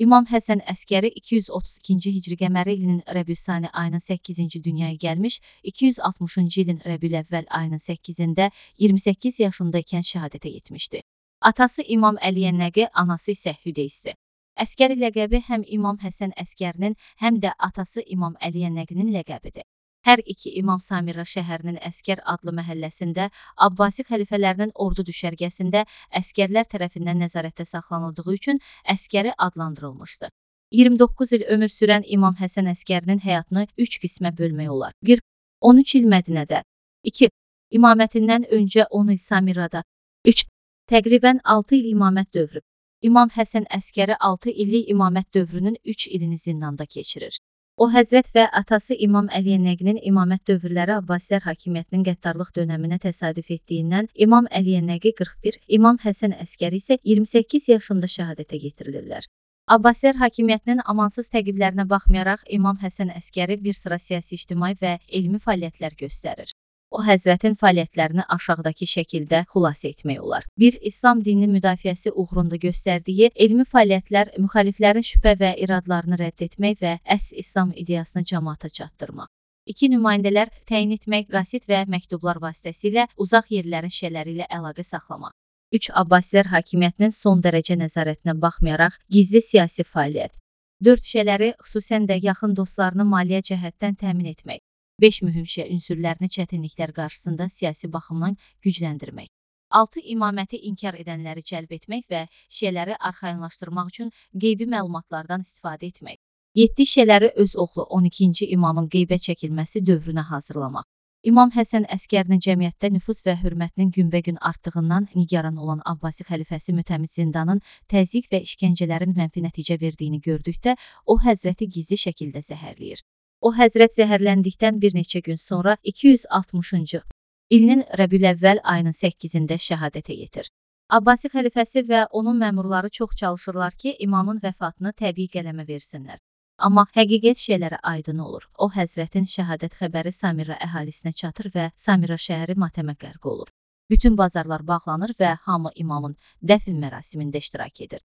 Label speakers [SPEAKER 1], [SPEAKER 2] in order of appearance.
[SPEAKER 1] İmam Həsən Əskəri 232-ci hicri qəməri ilinin Rəbiüssani ayının 8-ci dünyaya gəlmiş, 260-cı ilin Rəbiüləvvəl ayının 8-də 28 yaşında ikən şəhadətə yetmişdi. Atası İmam Əliyə Nəqi, anası isə Hüdeysdir. Əskəri ləqəbi həm İmam Həsən Əskərinin, həm də atası İmam Əliyə Nəqinin ləqəbidir. Hər iki İmam Samira şəhərinin Əskər adlı məhəlləsində Abbasi xəlifələrinin ordu düşərgəsində əskərlər tərəfindən nəzarətdə saxlanıldığı üçün Əskəri adlandırılmışdı. 29 il ömür sürən İmam Həsən Əskərinin həyatını 3 qismə bölmək olar. 1. 13 il Mədinədə. 2. İmamətindən öncə 10 il Samirada. 3. Təqribən 6 il imamət dövrü. İmam Həsən Əskəri 6 illik imamət dövrünün 3 ilini zindanda keçirir. O Həzrət və atası İmam Əliyə Nəqinin imamət dövrləri Abbasilər hakimiyyətinin qəddarlıq dönəminə təsadüf etdiyindən İmam Əliyə Nəqi 41, İmam Həsən Əskəri isə 28 yaşında şəhadətə yetirilirlər. Abbasilər hakimiyyətinin amansız təqiblərinə baxmayaraq İmam Həsən Əskəri bir sıra siyasi, ictimai və elmi fəaliyyətlər göstərir. O Həzrətin fəaliyyətlərini aşağıdakı şəkildə xülasə etmək olar. 1. İslam dininin müdafiəsi uğrunda göstərdiyi elmi fəaliyyətlər müxaliflərin şübhə və iradlarını rədd etmək və əsl İslam ideyasını cəmaata çatdırmaq. 2. Nümayəndələr təyin etmək, qasid və məktublar vasitəsilə uzaq yerlərin şələri ilə əlaqə saxlamaq. 3. Abbasilər hakimiyyətinin son dərəcə nəzarətinə baxmayaraq gizli siyasi fəaliyyət. 4. Şələri, xüsusən də yaxın dostlarını maliyyə cəhətdən təmin etmək. 5 mühüm şə ünsürlərini çətinliklər qarşısında siyasi baxımdan gücləndirmək. 6 imaməti inkar edənləri cəlb etmək və şiələri arxayınlaşdırmaq üçün qeybi məlumatlardan istifadə etmək. 7 şiələri öz oğlu 12-ci imamın qeybə çəkilməsi dövrünə hazırlamaq. İmam Həsən Əskərinin cəmiyyətdə nüfuz və hörmətinin günbəgün artdığından nigaran olan Abbasi xəlifəsi mütəmid zindanın təzyiq və işgəncələrin mənfi nəticə verdiyini gördükdə o Həzrəti gizli şəkildə zəhərləyir. O Həzrət zəhərləndikdən bir neçə gün sonra 260-cı ilinin Rəbiüləvvəl ayının 8-də şəhadətə yetir. Abbasi xəlifəsi və onun məmurları çox çalışırlar ki, imamın vəfatını təbii qələmə versinlər. Amma həqiqət şeylərə aydın olur. O Həzrətin şəhadət xəbəri Samira əhalisinə çatır və Samira şəhəri matəmə qərq olur. Bütün bazarlar bağlanır və hamı imamın dəfn mərasimində iştirak edir.